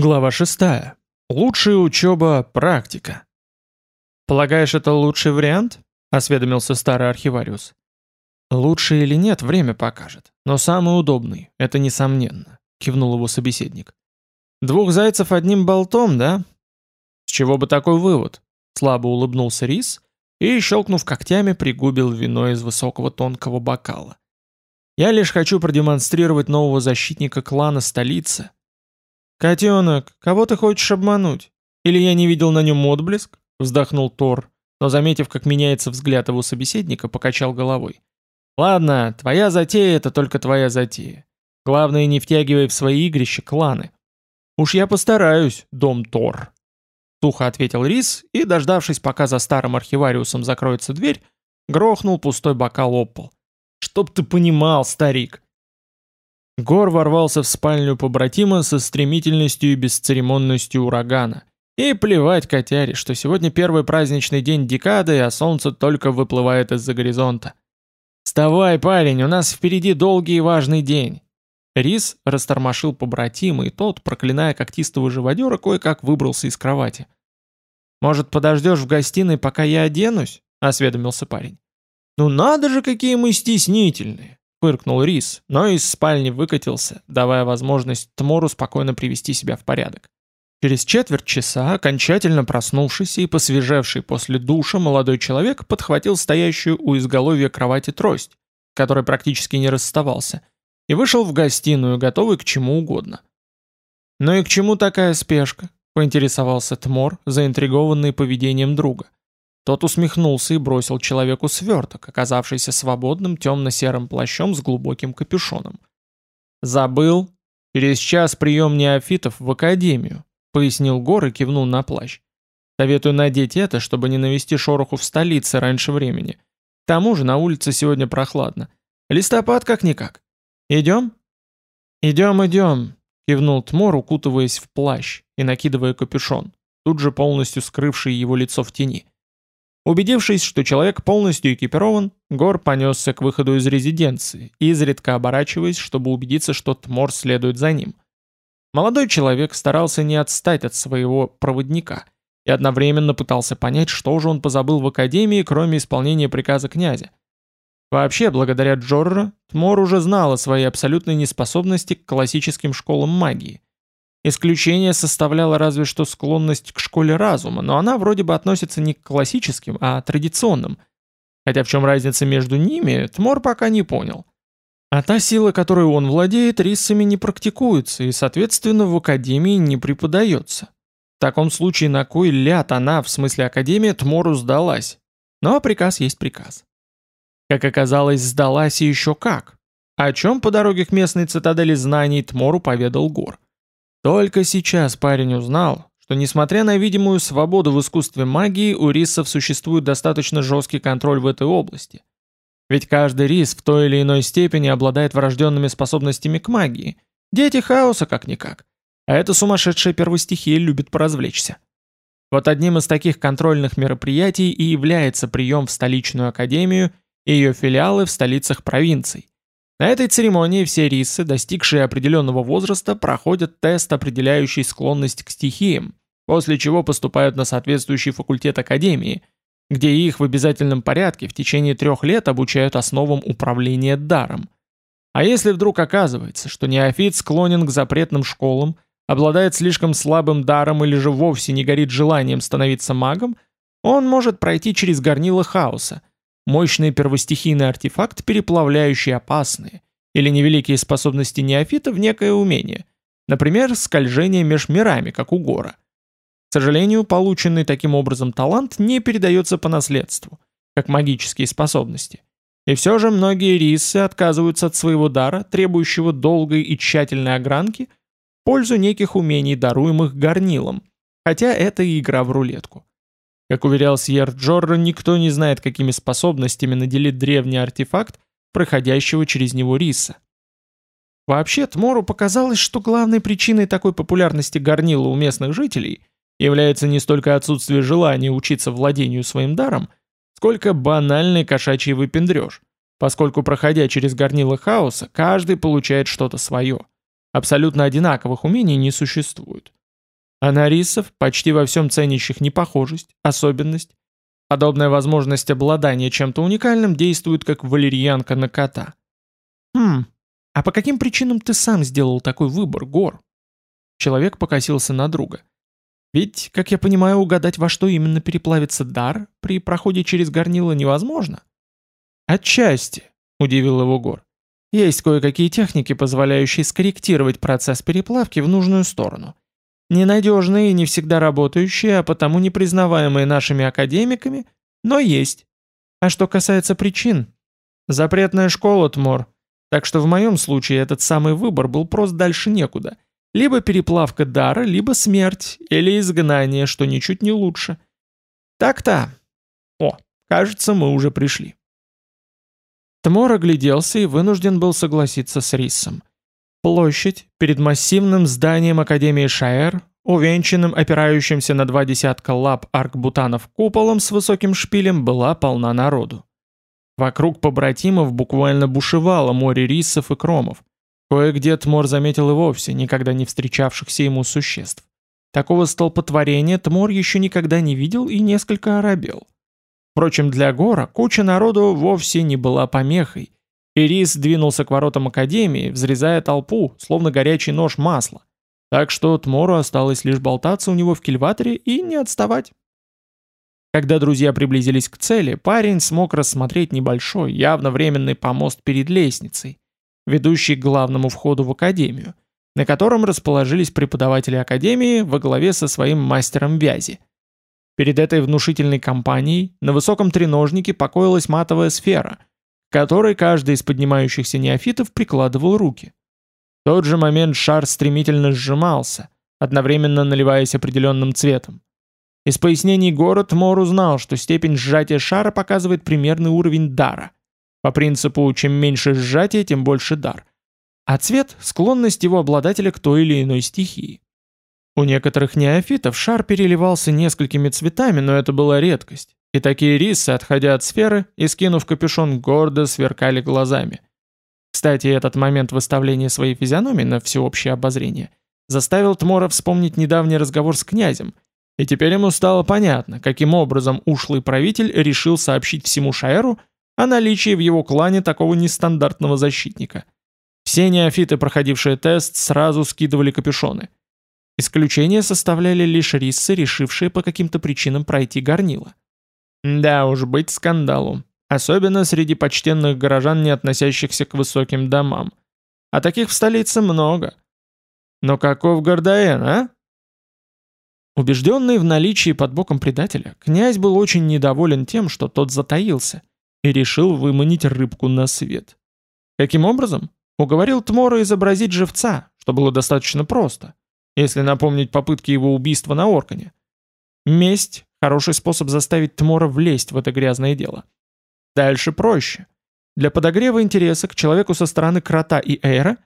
Глава 6. Лучшая учеба – практика. «Полагаешь, это лучший вариант?» – осведомился старый архивариус. «Лучший или нет, время покажет. Но самый удобный, это несомненно», – кивнул его собеседник. «Двух зайцев одним болтом, да?» «С чего бы такой вывод?» – слабо улыбнулся Рис и, щелкнув когтями, пригубил вино из высокого тонкого бокала. «Я лишь хочу продемонстрировать нового защитника клана столицы – «Котенок, кого ты хочешь обмануть? Или я не видел на нем отблеск?» — вздохнул Тор, но, заметив, как меняется взгляд его собеседника, покачал головой. «Ладно, твоя затея — это только твоя затея. Главное, не втягивай в свои игрища кланы. Уж я постараюсь, дом Тор». Сухо ответил Рис и, дождавшись, пока за старым архивариусом закроется дверь, грохнул пустой бокал об. «Чтоб ты понимал, старик, Гор ворвался в спальню побратима со стремительностью и бесцеремонностью урагана. И плевать котяре, что сегодня первый праздничный день декады, а солнце только выплывает из-за горизонта. «Вставай, парень, у нас впереди долгий и важный день!» Рис растормошил побратима, и тот, проклиная когтистого живодера, кое-как выбрался из кровати. «Может, подождешь в гостиной, пока я оденусь?» — осведомился парень. «Ну надо же, какие мы стеснительные!» Фыркнул Рис, но из спальни выкатился, давая возможность Тмору спокойно привести себя в порядок. Через четверть часа, окончательно проснувшийся и посвежевший после душа, молодой человек подхватил стоящую у изголовья кровати трость, который практически не расставался, и вышел в гостиную, готовый к чему угодно. «Ну и к чему такая спешка?» — поинтересовался Тмор, заинтригованный поведением друга. Тот усмехнулся и бросил человеку сверток, оказавшийся свободным темно-серым плащом с глубоким капюшоном. «Забыл? Через час прием неофитов в академию», — пояснил Гор и кивнул на плащ. «Советую надеть это, чтобы не навести шороху в столице раньше времени. К тому же на улице сегодня прохладно. Листопад как-никак. Идем?» «Идем, идем», — кивнул Тмор, укутываясь в плащ и накидывая капюшон, тут же полностью скрывший его лицо в тени. Убедившись, что человек полностью экипирован, Гор понесся к выходу из резиденции, изредка оборачиваясь, чтобы убедиться, что Тмор следует за ним. Молодой человек старался не отстать от своего проводника и одновременно пытался понять, что же он позабыл в академии, кроме исполнения приказа князя. Вообще, благодаря Джорро, Тмор уже знал о своей абсолютной неспособности к классическим школам магии – Исключение составляла разве что склонность к школе разума, но она вроде бы относится не к классическим, а традиционным. Хотя в чем разница между ними, Тмор пока не понял. А та сила, которой он владеет, риссами не практикуется и, соответственно, в Академии не преподается. В таком случае на кой ляд она, в смысле Академия, Тмору сдалась? Но приказ есть приказ. Как оказалось, сдалась и еще как. О чем по дороге к местной цитадели знаний Тмору поведал Гор. Только сейчас парень узнал, что несмотря на видимую свободу в искусстве магии, у рисов существует достаточно жесткий контроль в этой области. Ведь каждый рис в той или иной степени обладает врожденными способностями к магии. Дети хаоса как-никак. А эта сумасшедшая первостихия любит поразвлечься. Вот одним из таких контрольных мероприятий и является прием в столичную академию и ее филиалы в столицах провинций. На этой церемонии все рисы, достигшие определенного возраста, проходят тест, определяющий склонность к стихиям, после чего поступают на соответствующий факультет Академии, где их в обязательном порядке в течение трех лет обучают основам управления даром. А если вдруг оказывается, что неофит склонен к запретным школам, обладает слишком слабым даром или же вовсе не горит желанием становиться магом, он может пройти через горнило хаоса, мощный первостихийный артефакт, переплавляющий опасные или невеликие способности неофита в некое умение, например, скольжение меж мирами, как у Гора. К сожалению, полученный таким образом талант не передается по наследству, как магические способности. И все же многие рисы отказываются от своего дара, требующего долгой и тщательной огранки, в пользу неких умений, даруемых горнилом, хотя это и игра в рулетку. Как уверял Сьер Джорро, никто не знает, какими способностями наделит древний артефакт, проходящего через него риса. Вообще, Тмору показалось, что главной причиной такой популярности горнила у местных жителей является не столько отсутствие желания учиться владению своим даром, сколько банальный кошачий выпендреж, поскольку, проходя через горнило хаоса, каждый получает что-то свое. Абсолютно одинаковых умений не существует. А на рисов, почти во всем ценящих непохожесть, особенность, подобная возможность обладания чем-то уникальным действует как валерьянка на кота. Хм, а по каким причинам ты сам сделал такой выбор, Гор? Человек покосился на друга. Ведь, как я понимаю, угадать, во что именно переплавится дар при проходе через горнило невозможно. Отчасти, удивил его Гор. Есть кое-какие техники, позволяющие скорректировать процесс переплавки в нужную сторону. Ненадежные и не всегда работающие, а потому не признаваемые нашими академиками, но есть. А что касается причин, запретная школа, Тмор. Так что в моем случае этот самый выбор был просто дальше некуда. Либо переплавка дара, либо смерть, или изгнание, что ничуть не лучше. Так-то. О, кажется, мы уже пришли. Тмор огляделся и вынужден был согласиться с Рисом. Площадь перед массивным зданием Академии Шаэр, увенчанным опирающимся на два десятка лап аркбутанов куполом с высоким шпилем, была полна народу. Вокруг побратимов буквально бушевало море рисов и кромов. Кое-где Тмор заметил и вовсе никогда не встречавшихся ему существ. Такого столпотворения Тмор еще никогда не видел и несколько оробел. Впрочем, для Гора куча народу вовсе не была помехой. Ирис двинулся к воротам Академии, взрезая толпу, словно горячий нож масла. Так что Тмору осталось лишь болтаться у него в кильваторе и не отставать. Когда друзья приблизились к цели, парень смог рассмотреть небольшой, явно временный помост перед лестницей, ведущий к главному входу в Академию, на котором расположились преподаватели Академии во главе со своим мастером вязи. Перед этой внушительной компанией на высоком треножнике покоилась матовая сфера, которой каждый из поднимающихся неофитов прикладывал руки. В тот же момент шар стремительно сжимался, одновременно наливаясь определенным цветом. Из пояснений город Мор узнал, что степень сжатия шара показывает примерный уровень дара. По принципу, чем меньше сжатия, тем больше дар. А цвет – склонность его обладателя к той или иной стихии. У некоторых неофитов шар переливался несколькими цветами, но это была редкость. И такие рисы, отходя от сферы и скинув капюшон, гордо сверкали глазами. Кстати, этот момент выставления своей физиономии на всеобщее обозрение заставил Тмора вспомнить недавний разговор с князем, и теперь ему стало понятно, каким образом ушлый правитель решил сообщить всему Шаэру о наличии в его клане такого нестандартного защитника. Все неофиты, проходившие тест, сразу скидывали капюшоны – Исключение составляли лишь риссы, решившие по каким-то причинам пройти горнило. Да уж, быть скандалу. Особенно среди почтенных горожан, не относящихся к высоким домам. А таких в столице много. Но каков Гордаен, а? Убежденный в наличии под боком предателя, князь был очень недоволен тем, что тот затаился, и решил выманить рыбку на свет. Каким образом? Уговорил Тмора изобразить живца, что было достаточно просто – если напомнить попытки его убийства на Оркане. Месть – хороший способ заставить Тмора влезть в это грязное дело. Дальше проще. Для подогрева интереса к человеку со стороны Крота и Эйра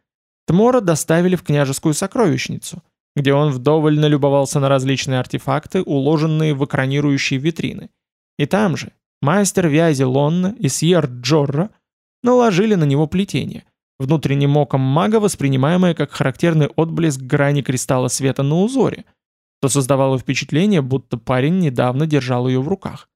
Тмора доставили в княжескую сокровищницу, где он вдоволь налюбовался на различные артефакты, уложенные в экранирующие витрины. И там же мастер вязи Лонна и Сьер Джорра наложили на него плетение, внутренним оком мага воспринимаемое как характерный отблеск грани кристалла света на узоре, что создавало впечатление, будто парень недавно держал ее в руках.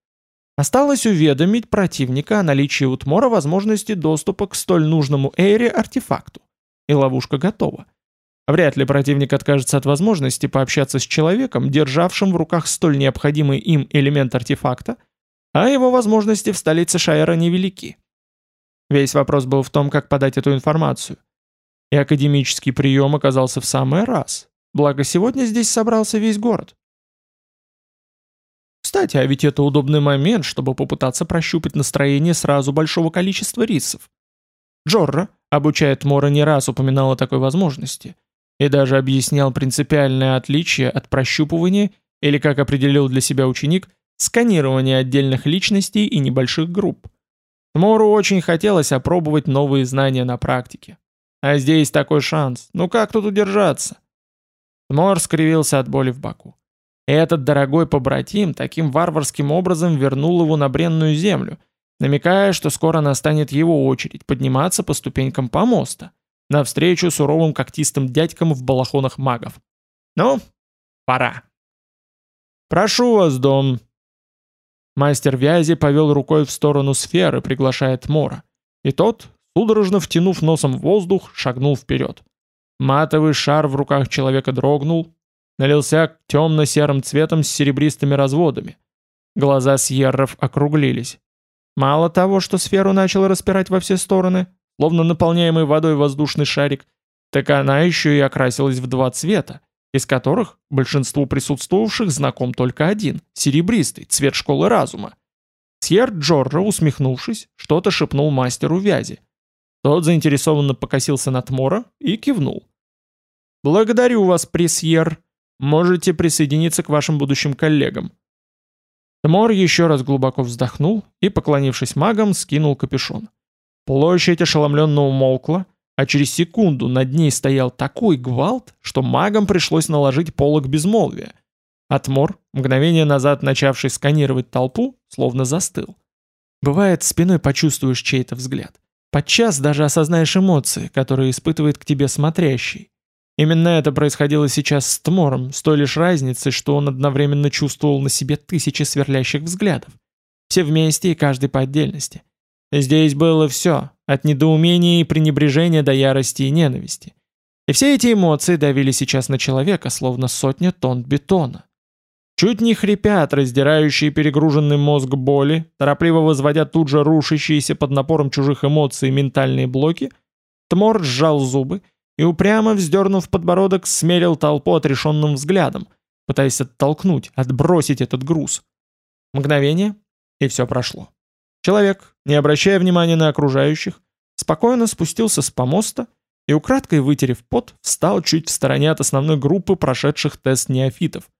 Осталось уведомить противника о наличии у Тмора возможности доступа к столь нужному Эйре артефакту. И ловушка готова. Вряд ли противник откажется от возможности пообщаться с человеком, державшим в руках столь необходимый им элемент артефакта, а его возможности в столице Шайера невелики. Весь вопрос был в том, как подать эту информацию. И академический прием оказался в самый раз. Благо сегодня здесь собрался весь город. Кстати, а ведь это удобный момент, чтобы попытаться прощупать настроение сразу большого количества рисов. Джорра, обучая Тмора, не раз упоминал о такой возможности и даже объяснял принципиальное отличие от прощупывания или, как определил для себя ученик, сканирования отдельных личностей и небольших групп. Мору очень хотелось опробовать новые знания на практике. А здесь такой шанс. Ну как тут удержаться? Мор скривился от боли в боку. Этот дорогой побратим таким варварским образом вернул его на бренную землю, намекая, что скоро настанет его очередь подниматься по ступенькам помоста, навстречу суровым когтистым дядькам в балахонах магов. Ну, Пора. «Прошу вас, дом!» Мастер Вязи повел рукой в сторону сферы, приглашая Тмора. И тот, судорожно втянув носом воздух, шагнул вперед. Матовый шар в руках человека дрогнул, налился темно-серым цветом с серебристыми разводами. Глаза Сьерров округлились. Мало того, что сферу начал распирать во все стороны, словно наполняемый водой воздушный шарик, так она еще и окрасилась в два цвета, из которых большинству присутствовавших знаком только один — серебристый, цвет школы разума. Сьер Джорро, усмехнувшись, что-то шепнул мастеру вязи. Тот заинтересованно покосился на Тмора и кивнул. «Благодарю вас, пресьер. Можете присоединиться к вашим будущим коллегам». Тмор еще раз глубоко вздохнул и, поклонившись магам, скинул капюшон. Площадь ошеломленно умолкла, а через секунду над ней стоял такой гвалт, что магам пришлось наложить полог безмолвия. Атмор, мгновение назад начавший сканировать толпу, словно застыл. Бывает, спиной почувствуешь чей-то взгляд. Подчас даже осознаешь эмоции, которые испытывает к тебе смотрящий. Именно это происходило сейчас с Тмором, с той лишь разницей, что он одновременно чувствовал на себе тысячи сверлящих взглядов. Все вместе и каждый по отдельности. Здесь было все, от недоумения и пренебрежения до ярости и ненависти. И все эти эмоции давили сейчас на человека, словно сотня тонн бетона. Чуть не хрипят раздирающие перегруженный мозг боли, торопливо возводя тут же рушащиеся под напором чужих эмоций ментальные блоки, Тмор сжал зубы и упрямо вздернув подбородок, смерил толпу отрешенным взглядом, пытаясь оттолкнуть, отбросить этот груз. Мгновение, и все прошло. Человек, не обращая внимания на окружающих, спокойно спустился с помоста и, украдкой вытерев пот, встал чуть в стороне от основной группы прошедших тест неофитов.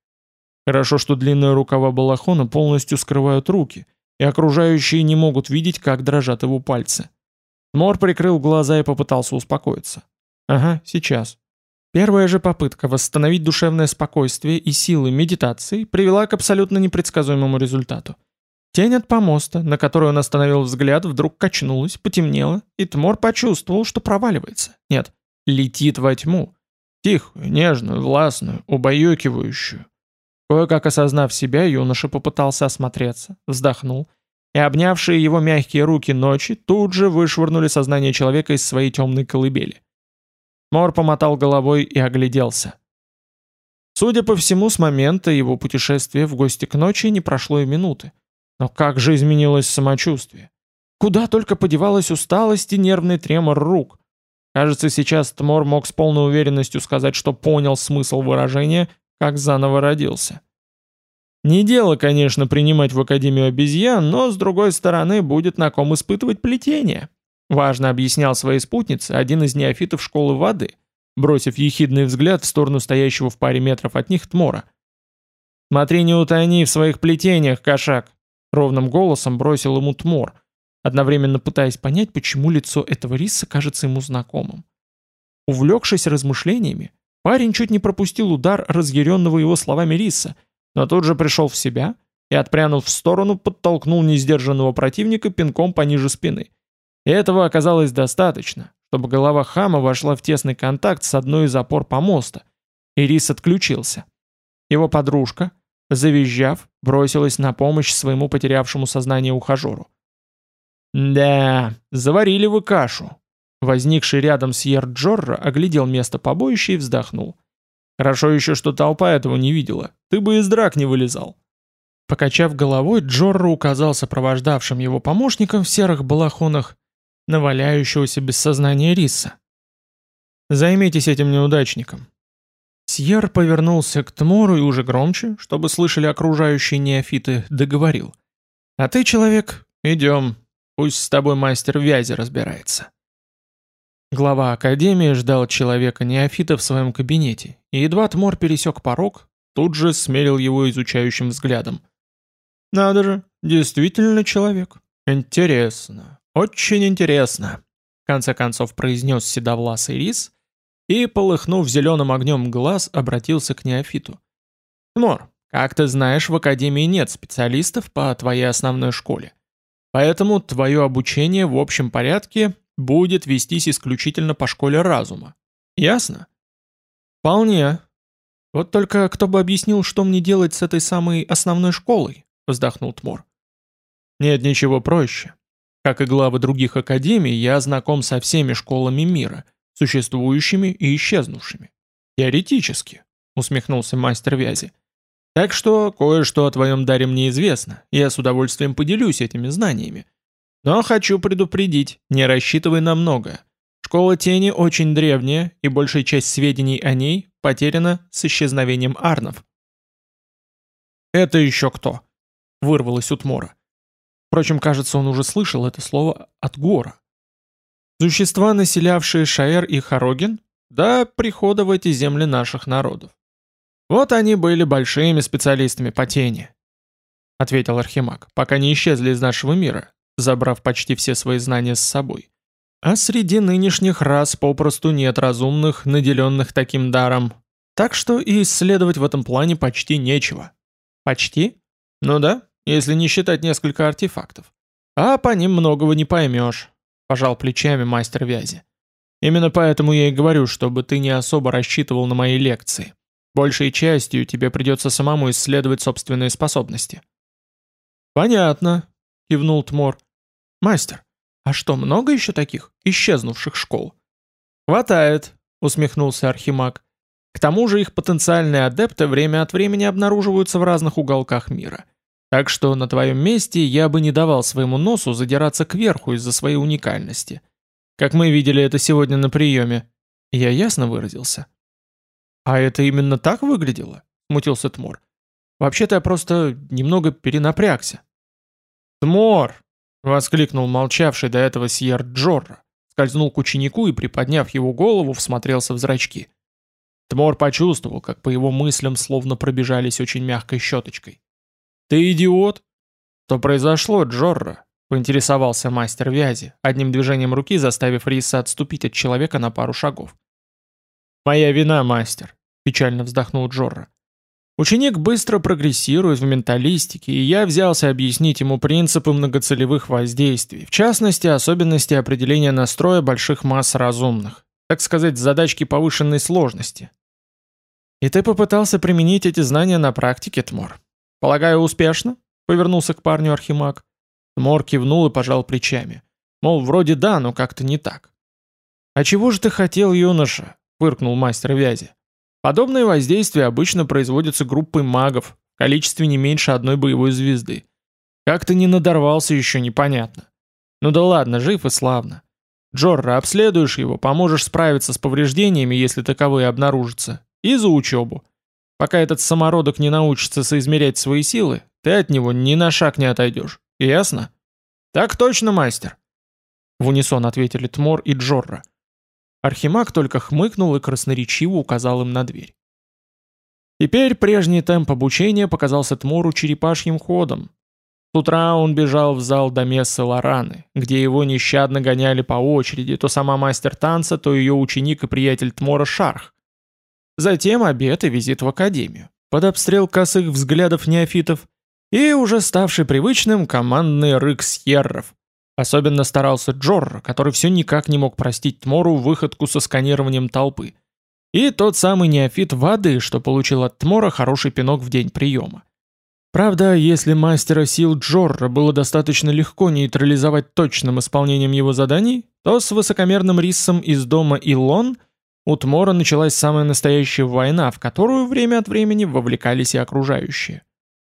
Хорошо, что длинные рукава балахона полностью скрывают руки, и окружающие не могут видеть, как дрожат его пальцы. Мор прикрыл глаза и попытался успокоиться. Ага, сейчас. Первая же попытка восстановить душевное спокойствие и силы медитации привела к абсолютно непредсказуемому результату. Тень от помоста, на которую он остановил взгляд, вдруг качнулась, потемнела, и Тмор почувствовал, что проваливается. Нет, летит во тьму. Тихую, нежную, властную, убаюкивающую. Кое-как осознав себя, юноша попытался осмотреться, вздохнул, и обнявшие его мягкие руки ночи тут же вышвырнули сознание человека из своей темной колыбели. Мор помотал головой и огляделся. Судя по всему, с момента его путешествия в гости к ночи не прошло и минуты. Но как же изменилось самочувствие? Куда только подевалась усталость и нервный тремор рук? Кажется, сейчас Тмор мог с полной уверенностью сказать, что понял смысл выражения, как заново родился. Не дело, конечно, принимать в Академию обезьян, но, с другой стороны, будет на ком испытывать плетение. Важно объяснял своей спутнице один из неофитов школы воды, бросив ехидный взгляд в сторону стоящего в паре метров от них Тмора. «Смотри, не утони в своих плетениях, кошак!» Ровным голосом бросил ему Тмор, одновременно пытаясь понять, почему лицо этого риса кажется ему знакомым. Увлекшись размышлениями, парень чуть не пропустил удар разъяренного его словами риса, но тут же пришел в себя и, отпрянув в сторону, подтолкнул несдержанного противника пинком пониже спины. И этого оказалось достаточно, чтобы голова хама вошла в тесный контакт с одной из опор помоста, и Рис отключился. Его подружка, завизжав, бросилась на помощь своему потерявшему сознание ухажеру. «Да, заварили вы кашу!» Возникший рядом с Ерджорро оглядел место побоища и вздохнул. «Хорошо еще, что толпа этого не видела. Ты бы из драк не вылезал». Покачав головой, Джорро указал сопровождавшим его помощникам в серых балахонах наваляющегося без сознания риса. «Займитесь этим неудачником». Сьер повернулся к Тмору и уже громче, чтобы слышали окружающие неофиты, договорил. «А ты, человек, идем, пусть с тобой мастер вязи разбирается». Глава Академии ждал человека-неофита в своем кабинете, и едва Тмор пересек порог, тут же смерил его изучающим взглядом. «Надо же, действительно человек. Интересно. «Очень интересно», — в конце концов произнес седовласый рис и, полыхнув зеленым огнем глаз, обратился к неофиту. «Тмор, как ты знаешь, в Академии нет специалистов по твоей основной школе. Поэтому твое обучение в общем порядке будет вестись исключительно по школе разума. Ясно?» «Вполне. Вот только кто бы объяснил, что мне делать с этой самой основной школой?» — вздохнул Тмор. «Нет ничего проще. Как и главы других академий, я знаком со всеми школами мира, существующими и исчезнувшими. Теоретически», — усмехнулся мастер вязи. «Так что кое-что о твоем даре мне известно, и я с удовольствием поделюсь этими знаниями. Но хочу предупредить, не рассчитывай на многое. Школа тени очень древняя, и большая часть сведений о ней потеряна с исчезновением арнов». «Это еще кто?» — вырвалось у Тмора. Впрочем, кажется, он уже слышал это слово от Гора. Существа, населявшие Шаэр и Хароген, до прихода в эти земли наших народов. Вот они были большими специалистами по тени, ответил Архимаг, пока не исчезли из нашего мира, забрав почти все свои знания с собой. А среди нынешних рас попросту нет разумных, наделенных таким даром. Так что и исследовать в этом плане почти нечего. Почти? Ну да, если не считать несколько артефактов. А по ним многого не поймешь, пожал плечами мастер вязи. Именно поэтому я и говорю, чтобы ты не особо рассчитывал на мои лекции. Большей частью тебе придется самому исследовать собственные способности. Понятно, кивнул Тмор. Мастер, а что, много еще таких исчезнувших школ? Хватает, усмехнулся Архимаг. К тому же их потенциальные адепты время от времени обнаруживаются в разных уголках мира. Так что на твоем месте я бы не давал своему носу задираться кверху из-за своей уникальности. Как мы видели это сегодня на приеме. Я ясно выразился? А это именно так выглядело? Смутился Тмор. Вообще-то я просто немного перенапрягся. Тмор! Воскликнул молчавший до этого Сьер Джорра. Скользнул к ученику и, приподняв его голову, всмотрелся в зрачки. Тмор почувствовал, как по его мыслям словно пробежались очень мягкой щеточкой. «Ты идиот?» «Что произошло, Джорра?» — поинтересовался мастер вязи, одним движением руки заставив Риса отступить от человека на пару шагов. «Моя вина, мастер», — печально вздохнул Джорра. Ученик быстро прогрессирует в менталистике, и я взялся объяснить ему принципы многоцелевых воздействий, в частности, особенности определения настроя больших масс разумных, так сказать, задачки повышенной сложности. И ты попытался применить эти знания на практике, Тмор? «Полагаю, успешно?» — повернулся к парню Архимаг. Мор кивнул и пожал плечами. Мол, вроде да, но как-то не так. «А чего же ты хотел, юноша?» — фыркнул мастер вязи. «Подобные воздействия обычно производятся группой магов, в количестве не меньше одной боевой звезды. Как ты не надорвался еще, непонятно. Ну да ладно, жив и славно. Джорра, обследуешь его, поможешь справиться с повреждениями, если таковые обнаружатся, и за учебу. Пока этот самородок не научится соизмерять свои силы, ты от него ни на шаг не отойдешь. Ясно? Так точно, мастер. В унисон ответили Тмор и Джорра. Архимаг только хмыкнул и красноречиво указал им на дверь. Теперь прежний темп обучения показался Тмору черепашьим ходом. С утра он бежал в зал до мессы Лораны, где его нещадно гоняли по очереди то сама мастер танца, то ее ученик и приятель Тмора Шарх. Затем обед и визит в академию. Под обстрел косых взглядов неофитов и уже ставший привычным командный рык сьерров. Особенно старался Джорро, который все никак не мог простить Тмору выходку со сканированием толпы. И тот самый неофит воды, что получил от Тмора хороший пинок в день приема. Правда, если мастера сил Джорра было достаточно легко нейтрализовать точным исполнением его заданий, то с высокомерным риссом из дома Илон у Тмора началась самая настоящая война, в которую время от времени вовлекались и окружающие.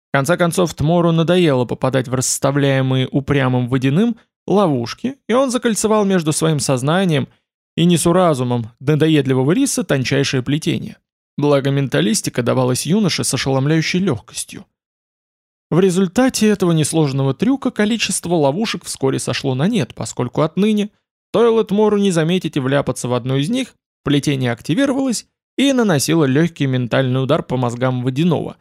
В конце концов, Тмору надоело попадать в расставляемые упрямым водяным ловушки, и он закольцевал между своим сознанием и несуразумом надоедливого риса тончайшее плетение. Благо менталистика давалась юноше с ошеломляющей легкостью. В результате этого несложного трюка количество ловушек вскоре сошло на нет, поскольку отныне, стоило Тмору не заметить и вляпаться в одну из них, Плетение активировалось и наносило легкий ментальный удар по мозгам водяного.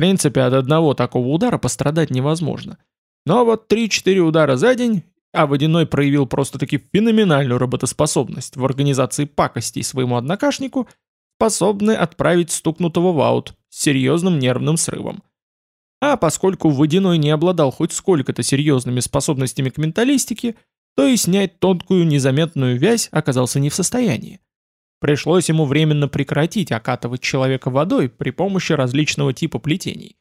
Принципе, от одного такого удара пострадать невозможно. Но вот 3-4 удара за день, а водяной проявил просто-таки феноменальную работоспособность в организации пакостей своему однокашнику, способны отправить стукнутого в аут с серьезным нервным срывом. А поскольку Водяной не обладал хоть сколько-то серьезными способностями к менталистике, то и снять тонкую незаметную вязь оказался не в состоянии. Пришлось ему временно прекратить окатывать человека водой при помощи различного типа плетений.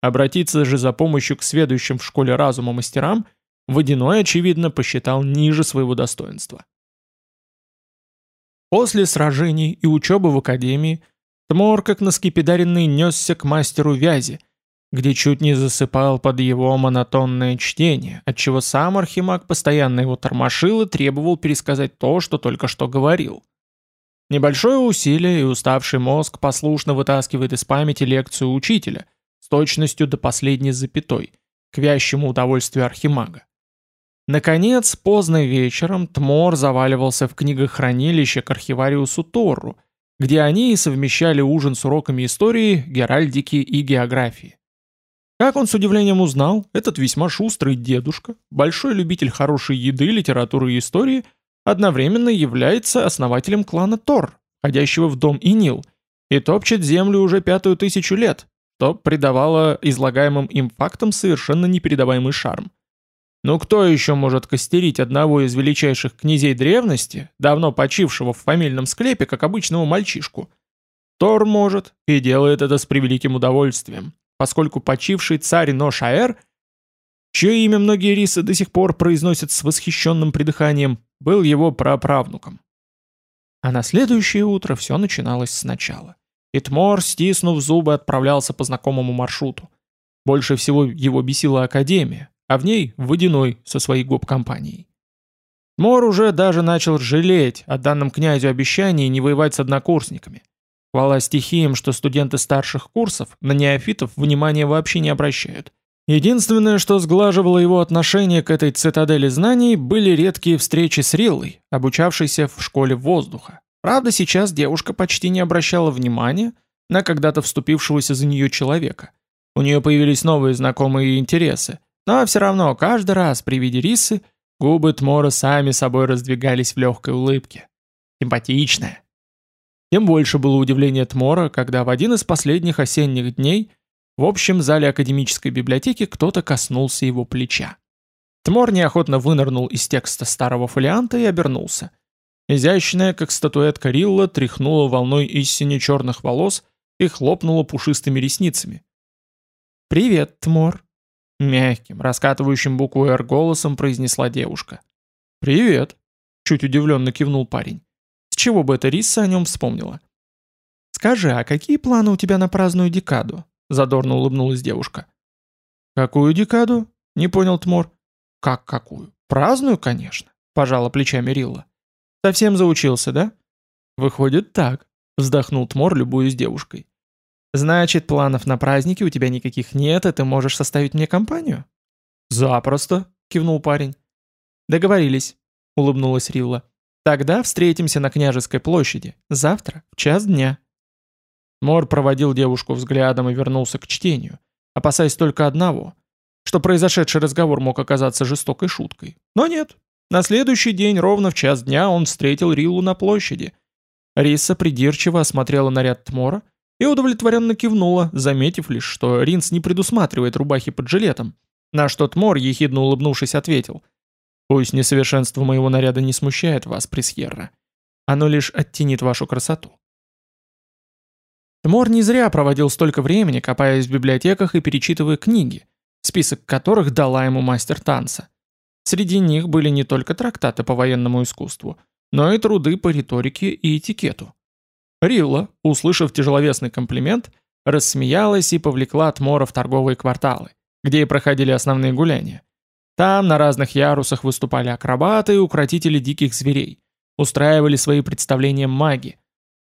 Обратиться же за помощью к следующим в школе разума мастерам Водяной, очевидно, посчитал ниже своего достоинства. После сражений и учебы в академии Тмор, как на скипидаренный, несся к мастеру вязи, где чуть не засыпал под его монотонное чтение, отчего сам Архимаг постоянно его тормошил и требовал пересказать то, что только что говорил. Небольшое усилие и уставший мозг послушно вытаскивает из памяти лекцию учителя с точностью до последней запятой, к вящему удовольствию Архимага. Наконец, поздно вечером Тмор заваливался в книгохранилище к архивариусу Торру, где они и совмещали ужин с уроками истории, геральдики и географии. Как он с удивлением узнал, этот весьма шустрый дедушка, большой любитель хорошей еды, литературы и истории, одновременно является основателем клана Тор, ходящего в дом Инил, и топчет землю уже пятую тысячу лет, что придавало излагаемым им фактам совершенно непередаваемый шарм. Ну кто еще может костерить одного из величайших князей древности, давно почившего в фамильном склепе, как обычного мальчишку? Тор может, и делает это с превеликим удовольствием, поскольку почивший царь Ношаэр, чье имя многие рисы до сих пор произносят с восхищенным придыханием, был его праправнуком. А на следующее утро все начиналось сначала. Итмор, стиснув зубы, отправлялся по знакомому маршруту. Больше всего его бесила Академия, а в ней водяной со своей гоп-компанией. Мор уже даже начал жалеть о данном князю обещании не воевать с однокурсниками. Хвала стихиям, что студенты старших курсов на неофитов внимания вообще не обращают. Единственное, что сглаживало его отношение к этой цитадели знаний, были редкие встречи с Риллой, обучавшейся в школе воздуха. Правда, сейчас девушка почти не обращала внимания на когда-то вступившегося за нее человека. У нее появились новые знакомые интересы – но все равно каждый раз при виде рисы губы Тмора сами собой раздвигались в легкой улыбке. Симпатичная. Тем больше было удивление Тмора, когда в один из последних осенних дней в общем зале академической библиотеки кто-то коснулся его плеча. Тмор неохотно вынырнул из текста старого фолианта и обернулся. Изящная, как статуэтка Рилла, тряхнула волной из сине-черных волос и хлопнула пушистыми ресницами. «Привет, Тмор», Мягким, раскатывающим букву «Р» голосом произнесла девушка. «Привет», — чуть удивленно кивнул парень. «С чего бы эта Риса о нем вспомнила?» «Скажи, а какие планы у тебя на праздную декаду?» — задорно улыбнулась девушка. «Какую декаду?» — не понял Тмор. «Как какую? Праздную, конечно», — пожала плечами Рилла. «Совсем заучился, да?» «Выходит так», — вздохнул Тмор, любуясь девушкой. Значит, планов на праздники у тебя никаких нет, и ты можешь составить мне компанию? Запросто, кивнул парень. Договорились, улыбнулась Рилла. Тогда встретимся на княжеской площади, завтра, в час дня. Мор проводил девушку взглядом и вернулся к чтению, опасаясь только одного, что произошедший разговор мог оказаться жестокой шуткой. Но нет. На следующий день, ровно в час дня, он встретил Риллу на площади. Риса придирчиво осмотрела наряд Тмора, и удовлетворенно кивнула, заметив лишь, что Ринс не предусматривает рубахи под жилетом, на что Тмор, ехидно улыбнувшись, ответил. «Пусть несовершенство моего наряда не смущает вас, Пресьерра. Оно лишь оттенит вашу красоту». Тмор не зря проводил столько времени, копаясь в библиотеках и перечитывая книги, список которых дала ему мастер танца. Среди них были не только трактаты по военному искусству, но и труды по риторике и этикету. Рилла, услышав тяжеловесный комплимент, рассмеялась и повлекла Тмора в торговые кварталы, где и проходили основные гуляния. Там на разных ярусах выступали акробаты и укротители диких зверей, устраивали свои представления маги.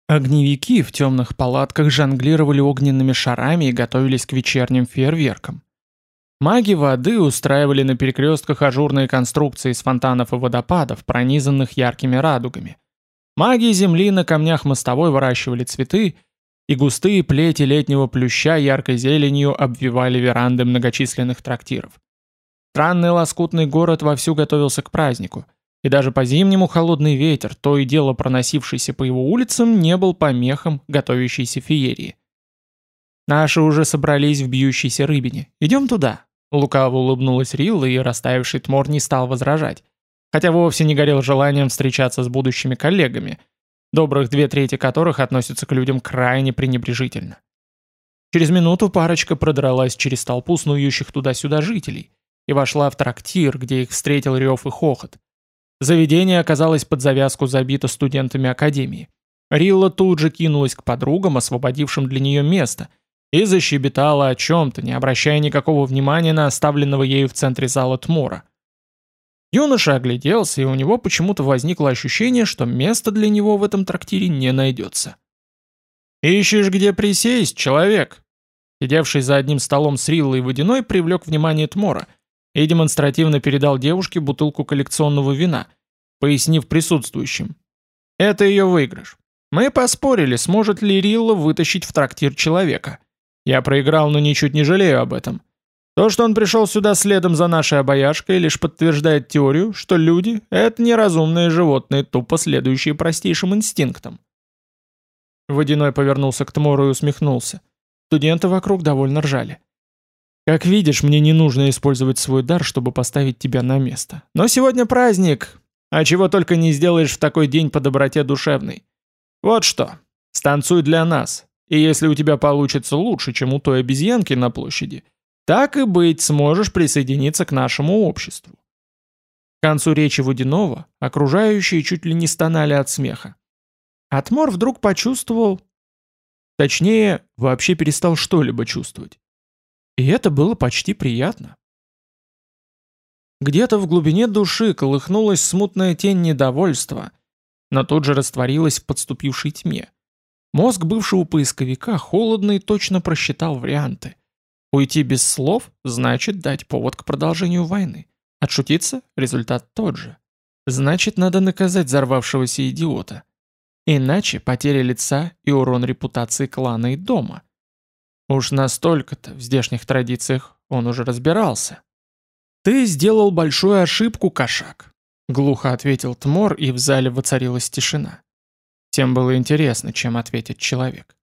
Огневики в темных палатках жонглировали огненными шарами и готовились к вечерним фейерверкам. Маги воды устраивали на перекрестках ажурные конструкции из фонтанов и водопадов, пронизанных яркими радугами – Маги земли на камнях мостовой выращивали цветы, и густые плети летнего плюща яркой зеленью обвивали веранды многочисленных трактиров. Странный лоскутный город вовсю готовился к празднику, и даже по-зимнему холодный ветер, то и дело проносившийся по его улицам, не был помехом готовящейся феерии. «Наши уже собрались в бьющейся рыбине. Идем туда». Лукаво улыбнулась Рилла, и растаявший Тмор не стал возражать хотя вовсе не горел желанием встречаться с будущими коллегами, добрых две трети которых относятся к людям крайне пренебрежительно. Через минуту парочка продралась через толпу снующих туда-сюда жителей и вошла в трактир, где их встретил рев и хохот. Заведение оказалось под завязку забито студентами академии. Рилла тут же кинулась к подругам, освободившим для нее место, и защебетала о чем-то, не обращая никакого внимания на оставленного ею в центре зала Тмора. Юноша огляделся, и у него почему-то возникло ощущение, что места для него в этом трактире не найдется. «Ищешь, где присесть, человек?» Сидевший за одним столом с Риллой Водяной привлек внимание Тмора и демонстративно передал девушке бутылку коллекционного вина, пояснив присутствующим. «Это ее выигрыш. Мы поспорили, сможет ли Рилла вытащить в трактир человека. Я проиграл, но ничуть не жалею об этом. То, что он пришел сюда следом за нашей обаяшкой, лишь подтверждает теорию, что люди — это неразумные животные, тупо следующие простейшим инстинктам». Водяной повернулся к Тмору и усмехнулся. Студенты вокруг довольно ржали. «Как видишь, мне не нужно использовать свой дар, чтобы поставить тебя на место. Но сегодня праздник, а чего только не сделаешь в такой день по доброте душевной. Вот что, станцуй для нас, и если у тебя получится лучше, чем у той обезьянки на площади, так и быть, сможешь присоединиться к нашему обществу». К концу речи Водянова окружающие чуть ли не стонали от смеха. Атмор вдруг почувствовал, Точнее, вообще перестал что-либо чувствовать. И это было почти приятно. Где-то в глубине души колыхнулась смутная тень недовольства, но тут же растворилась в подступившей тьме. Мозг бывшего поисковика холодно и точно просчитал варианты. Уйти без слов значит дать повод к продолжению войны. Отшутиться – результат тот же. Значит, надо наказать взорвавшегося идиота. Иначе потеря лица и урон репутации клана и дома. Уж настолько-то в здешних традициях он уже разбирался. «Ты сделал большую ошибку, кошак», — глухо ответил Тмор, и в зале воцарилась тишина. Тем было интересно, чем ответит человек.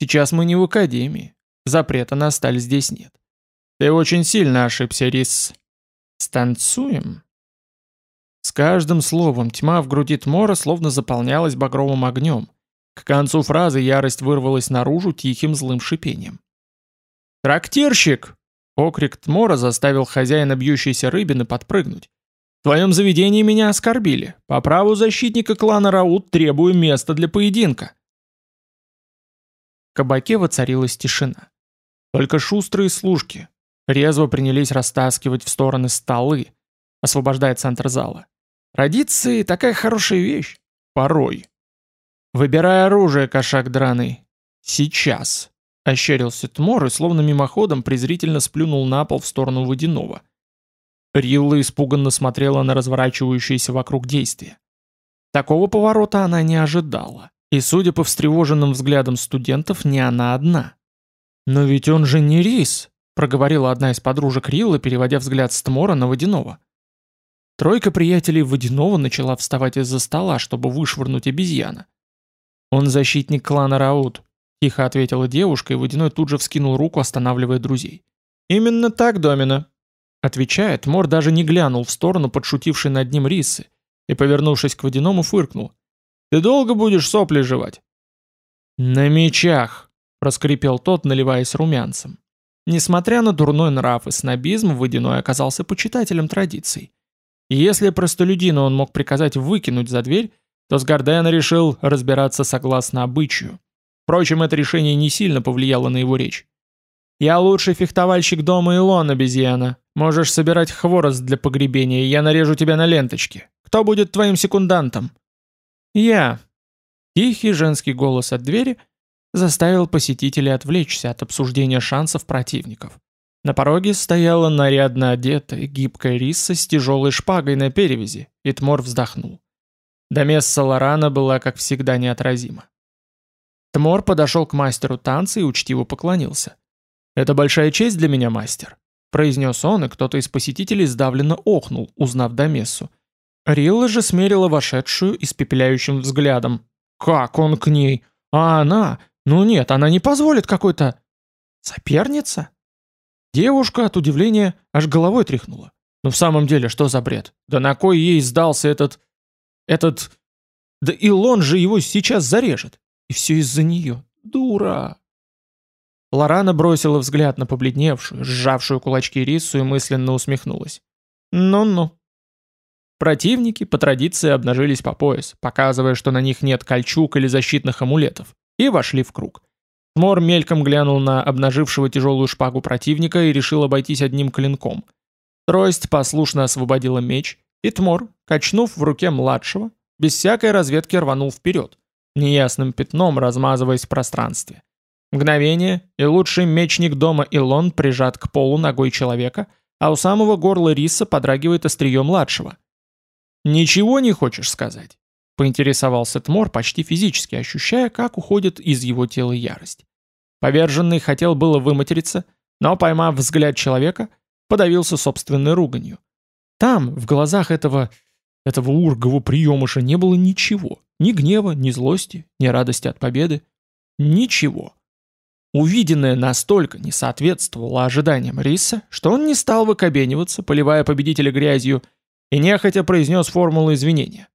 «Сейчас мы не в академии. Запрета на сталь здесь нет. Ты очень сильно ошибся, Рис. Станцуем?» С каждым словом тьма в груди Тмора словно заполнялась багровым огнем. К концу фразы ярость вырвалась наружу тихим злым шипением. «Трактирщик!» Окрик Тмора заставил хозяина бьющейся рыбины подпрыгнуть. «В твоем заведении меня оскорбили. По праву защитника клана Раут требую места для поединка». В кабаке воцарилась тишина. Только шустрые служки резво принялись растаскивать в стороны столы, освобождая центр зала. Традиции — такая хорошая вещь. Порой. Выбирай оружие, кошак драный. Сейчас. Ощерился Тмор и словно мимоходом презрительно сплюнул на пол в сторону водяного. Рилла испуганно смотрела на разворачивающееся вокруг действия. Такого поворота она не ожидала. И, судя по встревоженным взглядам студентов, не она одна. «Но ведь он же не Рис», — проговорила одна из подружек Риллы, переводя взгляд с Тмора на Водяного. Тройка приятелей Водяного начала вставать из-за стола, чтобы вышвырнуть обезьяна. «Он защитник клана Раут», — тихо ответила девушка, и Водяной тут же вскинул руку, останавливая друзей. «Именно так, Домина». Отвечает, Мор даже не глянул в сторону подшутившей над ним рисы и, повернувшись к Водяному, фыркнул. «Ты долго будешь сопли жевать?» «На мечах», — проскрипел тот, наливаясь румянцем. Несмотря на дурной нрав и снобизм, Водяной оказался почитателем традиций. И если простолюдину он мог приказать выкинуть за дверь, то с Гордена решил разбираться согласно обычаю. Впрочем, это решение не сильно повлияло на его речь. «Я лучший фехтовальщик дома Илон, обезьяна. Можешь собирать хворост для погребения, я нарежу тебя на ленточке. Кто будет твоим секундантом?» «Я». Тихий женский голос от двери заставил посетителей отвлечься от обсуждения шансов противников. На пороге стояла нарядно одетая гибкая риса с тяжелой шпагой на перевязи, и Тмор вздохнул. Домесса Лорана была, как всегда, неотразима. Тмор подошел к мастеру танца и учтиво поклонился. «Это большая честь для меня, мастер», — произнес он, и кто-то из посетителей сдавленно охнул, узнав Домессу. Рилла же смерила вошедшую испепеляющим взглядом. «Как он к ней? А она? Ну нет, она не позволит какой-то...» «Соперница?» Девушка от удивления аж головой тряхнула. Ну в самом деле, что за бред? Да на кой ей сдался этот... этот... Да Илон же его сейчас зарежет. И все из-за нее. Дура. Лорана бросила взгляд на побледневшую, сжавшую кулачки Рису и мысленно усмехнулась. Ну-ну. Противники по традиции обнажились по пояс, показывая, что на них нет кольчуг или защитных амулетов, и вошли в круг. Тмор мельком глянул на обнажившего тяжелую шпагу противника и решил обойтись одним клинком. Трость послушно освободила меч, и Тмор, качнув в руке младшего, без всякой разведки рванул вперед, неясным пятном размазываясь в пространстве. Мгновение, и лучший мечник дома Илон прижат к полу ногой человека, а у самого горла риса подрагивает острие младшего. «Ничего не хочешь сказать?» — поинтересовался Тмор, почти физически ощущая, как уходит из его тела ярость. Поверженный хотел было выматериться, но, поймав взгляд человека, подавился собственной руганью. Там, в глазах этого... этого ургового приемыша не было ничего. Ни гнева, ни злости, ни радости от победы. Ничего. Увиденное настолько не соответствовало ожиданиям Риса, что он не стал выкобениваться, поливая победителя грязью, и нехотя произнес формулу извинения.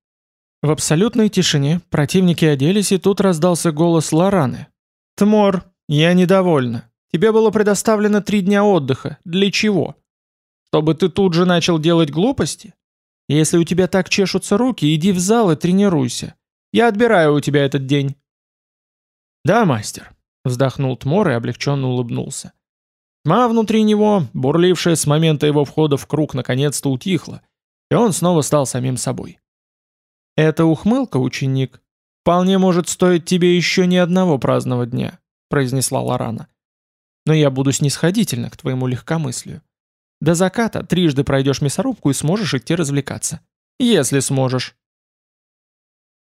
В абсолютной тишине противники оделись, и тут раздался голос Лораны. «Тмор, я недовольна. Тебе было предоставлено три дня отдыха. Для чего? Чтобы ты тут же начал делать глупости? Если у тебя так чешутся руки, иди в зал и тренируйся. Я отбираю у тебя этот день». «Да, мастер», — вздохнул Тмор и облегченно улыбнулся. Тьма внутри него, бурлившая с момента его входа в круг, наконец-то утихла, и он снова стал самим собой. «Эта ухмылка, ученик, вполне может стоить тебе еще ни одного праздного дня», произнесла Лорана. «Но я буду снисходительна к твоему легкомыслию. До заката трижды пройдешь мясорубку и сможешь идти развлекаться. Если сможешь».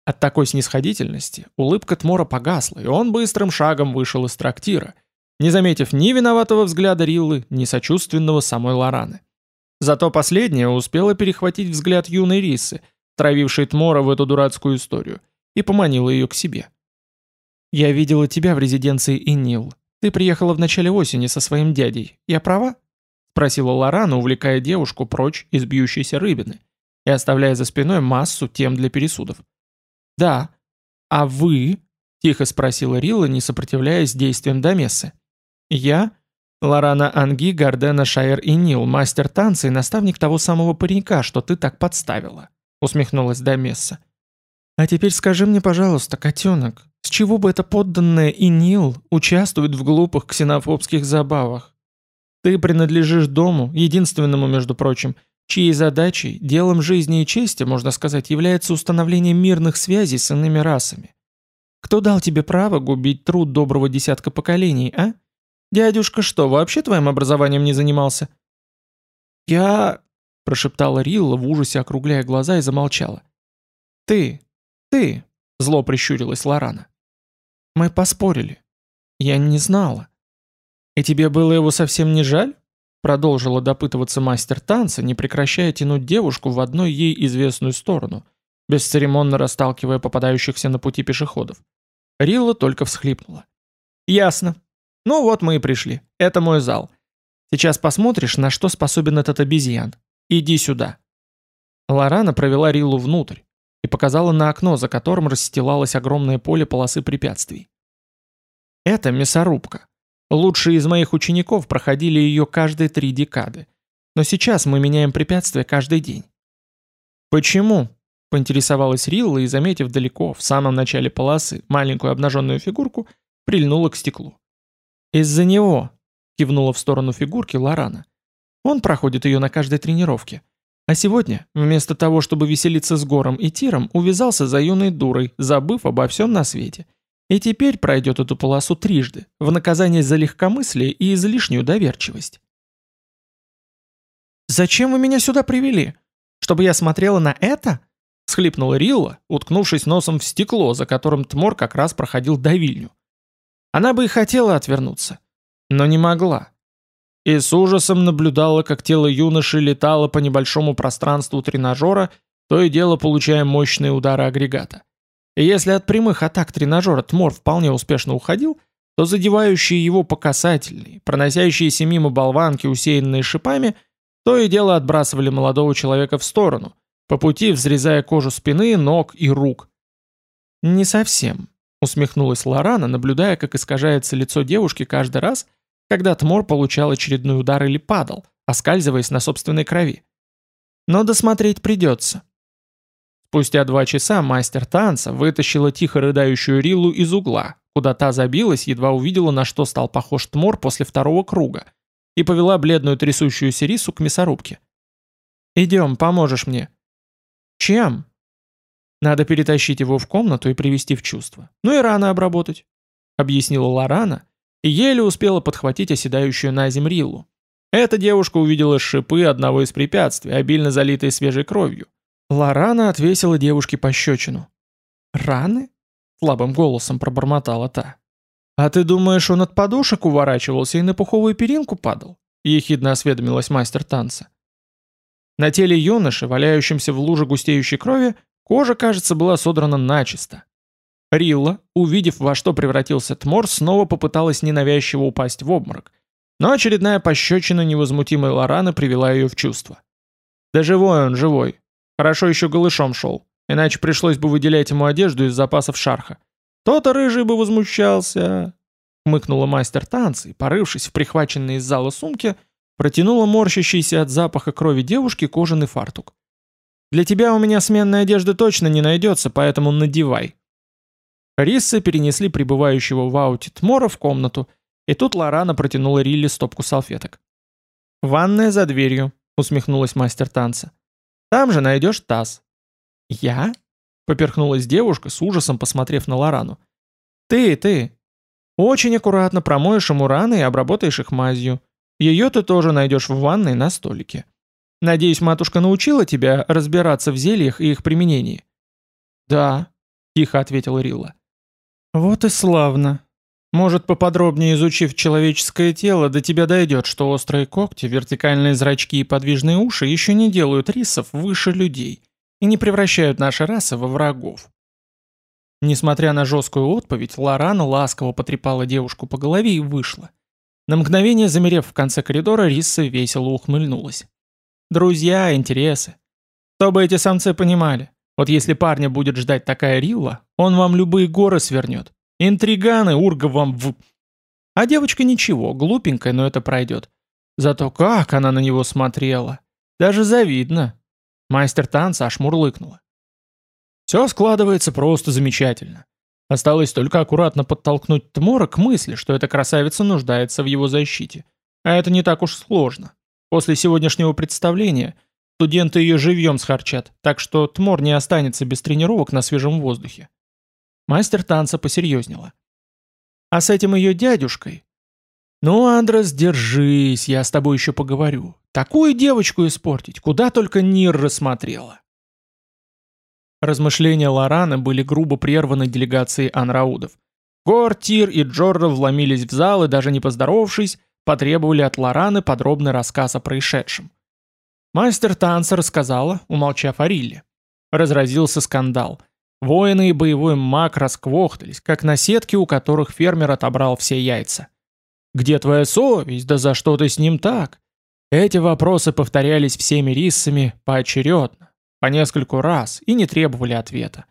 От такой снисходительности улыбка Тмора погасла, и он быстрым шагом вышел из трактира, не заметив ни виноватого взгляда Риллы, ни сочувственного самой Лораны. Зато последняя успела перехватить взгляд юной Рисы, травившей Тмора в эту дурацкую историю, и поманила ее к себе. «Я видела тебя в резиденции Инил. Ты приехала в начале осени со своим дядей. Я права?» Спросила Лорана, увлекая девушку прочь из бьющейся рыбины и оставляя за спиной массу тем для пересудов. «Да. А вы?» – тихо спросила Рила, не сопротивляясь действиям Домессы. «Я?» Лорана Анги, Гардена Шайер и Нил, мастер танца и наставник того самого паренька, что ты так подставила», — усмехнулась Дамесса. «А теперь скажи мне, пожалуйста, котенок, с чего бы это подданное и Нил участвует в глупых ксенофобских забавах? Ты принадлежишь дому, единственному, между прочим, чьей задачей, делом жизни и чести, можно сказать, является установление мирных связей с иными расами. Кто дал тебе право губить труд доброго десятка поколений, а?» Дядюшка что, вообще твоим образованием не занимался?» «Я...» — прошептала Рилла в ужасе, округляя глаза и замолчала. «Ты... ты...» — зло прищурилась Лорана. «Мы поспорили. Я не знала. И тебе было его совсем не жаль?» Продолжила допытываться мастер танца, не прекращая тянуть девушку в одну ей известную сторону, бесцеремонно расталкивая попадающихся на пути пешеходов. Рилла только всхлипнула. «Ясно. Ну вот мы и пришли. Это мой зал. Сейчас посмотришь, на что способен этот обезьян. Иди сюда». Лорана провела Риллу внутрь и показала на окно, за которым расстилалось огромное поле полосы препятствий. «Это мясорубка. Лучшие из моих учеников проходили ее каждые три декады. Но сейчас мы меняем препятствия каждый день». «Почему?» — поинтересовалась Рилла и, заметив далеко, в самом начале полосы, маленькую обнаженную фигурку, прильнула к стеклу. «Из-за него», — кивнула в сторону фигурки Лорана. «Он проходит ее на каждой тренировке. А сегодня, вместо того, чтобы веселиться с Гором и Тиром, увязался за юной дурой, забыв обо всем на свете. И теперь пройдет эту полосу трижды, в наказание за легкомыслие и излишнюю доверчивость». «Зачем вы меня сюда привели? Чтобы я смотрела на это?» — схлипнула Рилла, уткнувшись носом в стекло, за которым Тмор как раз проходил давильню. Она бы и хотела отвернуться, но не могла. И с ужасом наблюдала, как тело юноши летало по небольшому пространству тренажера, то и дело получая мощные удары агрегата. И если от прямых атак тренажера Тмор вполне успешно уходил, то задевающие его по касательной, проносящиеся мимо болванки, усеянные шипами, то и дело отбрасывали молодого человека в сторону, по пути взрезая кожу спины, ног и рук. «Не совсем», — усмехнулась Лорана, наблюдая, как искажается лицо девушки каждый раз, когда Тмор получал очередной удар или падал, оскальзываясь на собственной крови. «Но досмотреть придется». Спустя два часа мастер танца вытащила тихо рыдающую Рилу из угла, куда та забилась, едва увидела, на что стал похож Тмор после второго круга, и повела бледную трясущуюся рису к мясорубке. «Идем, поможешь мне». «Чем?» «Надо перетащить его в комнату и привести в чувство. Ну и рано обработать», — объяснила Лорана, и еле успела подхватить оседающую на земь Риллу. Эта девушка увидела шипы одного из препятствий, обильно залитые свежей кровью. Лорана отвесила девушке пощечину. «Раны?» — слабым голосом пробормотала та. «А ты думаешь, он от подушек уворачивался и на пуховую перинку падал?» — ехидно осведомилась мастер танца. На теле юноши, валяющемся в луже густеющей крови, кожа, кажется, была содрана начисто. Рилла, увидев, во что превратился Тмор, снова попыталась ненавязчиво упасть в обморок, но очередная пощечина невозмутимой Лораны привела ее в чувство. «Да живой он, живой. Хорошо еще голышом шел, иначе пришлось бы выделять ему одежду из запасов шарха. То-то рыжий бы возмущался!» Хмыкнула мастер танца и, порывшись в прихваченной из зала сумке, протянула морщащийся от запаха крови девушки кожаный фартук. «Для тебя у меня сменной одежды точно не найдется, поэтому надевай». Риссы перенесли пребывающего в ауте Тмора в комнату, и тут Лорана протянула Рилли стопку салфеток. «Ванная за дверью», — усмехнулась мастер танца. «Там же найдешь таз». «Я?» Поперхнулась девушка, с ужасом посмотрев на Лорану. «Ты, ты! Очень аккуратно промоешь ему раны и обработаешь их мазью. Ее ты тоже найдешь в ванной на столике. Надеюсь, матушка научила тебя разбираться в зельях и их применении?» «Да», — тихо ответила Рилла. «Вот и славно. Может, поподробнее изучив человеческое тело, до тебя дойдет, что острые когти, вертикальные зрачки и подвижные уши еще не делают рисов выше людей и не превращают наши расы во врагов. Несмотря на жесткую отповедь, Лорана ласково потрепала девушку по голове и вышла. На мгновение замерев в конце коридора, Рисса весело ухмыльнулась. «Друзья, интересы. Чтобы эти самцы понимали, вот если парня будет ждать такая Рилла, он вам любые горы свернет. Интриганы, урга вам в...» А девочка ничего, глупенькая, но это пройдет. Зато как она на него смотрела. Даже завидно. Мастер танца аж мурлыкнула. Все складывается просто замечательно. Осталось только аккуратно подтолкнуть Тмора к мысли, что эта красавица нуждается в его защите. А это не так уж сложно. После сегодняшнего представления студенты ее живьем схарчат, так что Тмор не останется без тренировок на свежем воздухе. Мастер танца посерьезнела. А с этим ее дядюшкой? Ну, Андрес, держись, я с тобой еще поговорю. Такую девочку испортить, куда только Нир рассмотрела. Размышления Лораны были грубо прерваны делегацией анраудов. Гор, Тир и Джорро вломились в зал и, даже не поздоровавшись, потребовали от Лораны подробный рассказ о происшедшем. Мастер танца рассказала, умолчав о Рилле. Разразился скандал. Воины и боевой маг расквохтались, как на сетке, у которых фермер отобрал все яйца. «Где твоя совесть? Да за что ты с ним так? Эти вопросы повторялись всеми риссами поочередно, по нескольку раз, и не требовали ответа.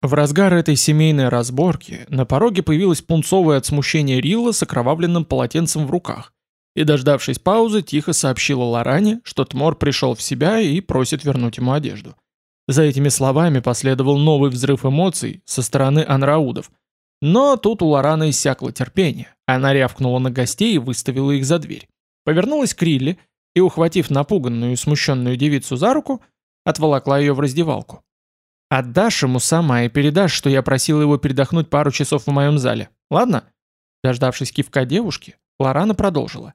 В разгар этой семейной разборки на пороге появилась пунцовая от смущения Рилла с окровавленным полотенцем в руках, и, дождавшись паузы, тихо сообщила Лоране, что Тмор пришел в себя и просит вернуть ему одежду. За этими словами последовал новый взрыв эмоций со стороны анраудов. Но тут у Лораны иссякло терпение. Она рявкнула на гостей и выставила их за дверь. Повернулась к Рилле и, ухватив напуганную и смущенную девицу за руку, отволокла ее в раздевалку. «Отдашь ему сама и передашь, что я просил его передохнуть пару часов в моем зале. Ладно?» Дождавшись кивка девушки, Лорана продолжила.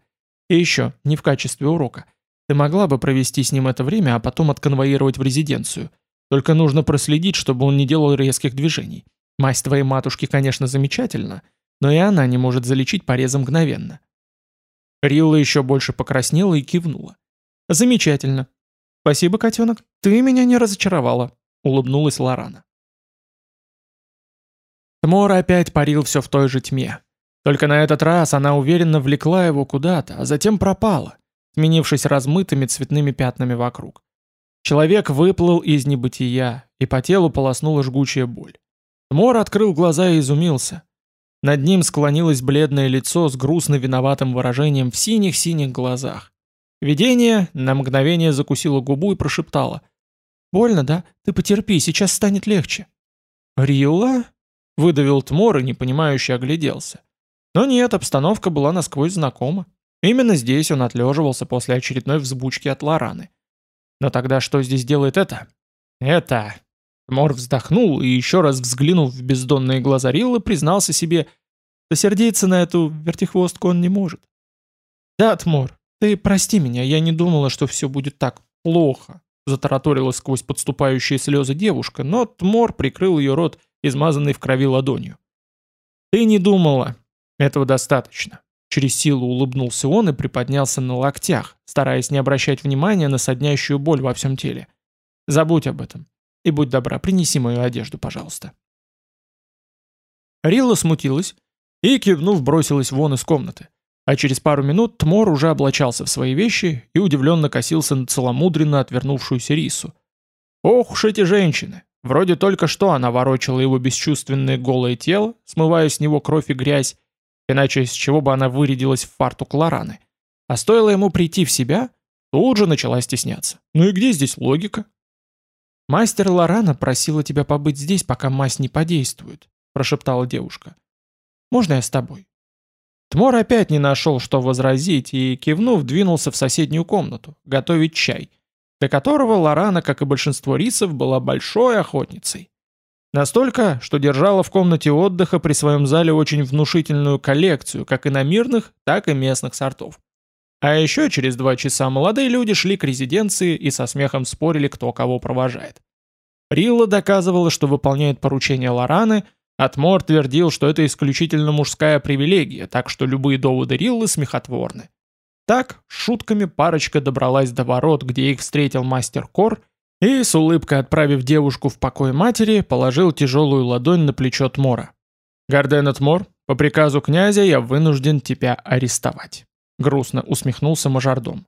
«И еще, не в качестве урока. Ты могла бы провести с ним это время, а потом отконвоировать в резиденцию. Только нужно проследить, чтобы он не делал резких движений. Мать твоей матушки, конечно, замечательна, но и она не может залечить порезы мгновенно. Рилла еще больше покраснела и кивнула. «Замечательно. Спасибо, котенок. Ты меня не разочаровала», — улыбнулась Лорана. Тмор опять парил все в той же тьме. Только на этот раз она уверенно влекла его куда-то, а затем пропала, сменившись размытыми цветными пятнами вокруг. Человек выплыл из небытия, и по телу полоснула жгучая боль. Тмор открыл глаза и изумился. Над ним склонилось бледное лицо с грустно виноватым выражением в синих-синих глазах. Видение на мгновение закусило губу и прошептало. «Больно, да? Ты потерпи, сейчас станет легче». «Рилла?» — выдавил Тмор и непонимающе огляделся. Но нет, обстановка была насквозь знакома. Именно здесь он отлеживался после очередной взбучки от Лораны. Но тогда что здесь делает это? Это... Мор вздохнул и еще раз взглянув в бездонные глаза Риллы, признался себе, что сердиться на эту вертихвостку он не может. «Да, Тмор, ты прости меня, я не думала, что все будет так плохо», затараторила сквозь подступающие слезы девушка, но Тмор прикрыл ее рот, измазанный в крови ладонью. «Ты не думала. Этого достаточно. Через силу улыбнулся он и приподнялся на локтях, стараясь не обращать внимания на соднящую боль во всем теле. «Забудь об этом. И будь добра, принеси мою одежду, пожалуйста». Рилла смутилась и, кивнув, бросилась вон из комнаты. А через пару минут Тмор уже облачался в свои вещи и удивленно косился на целомудренно отвернувшуюся Рису. «Ох уж эти женщины! Вроде только что она ворочала его бесчувственное голое тело, смывая с него кровь и грязь, Иначе с чего бы она вырядилась в фартук Лораны? А стоило ему прийти в себя, тут же начала стесняться. Ну и где здесь логика? «Мастер Лорана просила тебя побыть здесь, пока мазь не подействует», прошептала девушка. «Можно я с тобой?» Тмор опять не нашел, что возразить, и, кивнув, двинулся в соседнюю комнату, готовить чай, для которого Лорана, как и большинство рисов, была большой охотницей. Настолько, что держала в комнате отдыха при своем зале очень внушительную коллекцию как иномирных, так и местных сортов. А еще через два часа молодые люди шли к резиденции и со смехом спорили, кто кого провожает. Рилла доказывала, что выполняет поручения Лораны, а Тмор твердил, что это исключительно мужская привилегия, так что любые доводы Риллы смехотворны. Так, шутками парочка добралась до ворот, где их встретил мастер Кор и, с улыбкой отправив девушку в покой матери, положил тяжелую ладонь на плечо Тмора. «Гарден Тмор, по приказу князя я вынужден тебя арестовать», — грустно усмехнулся мажордом.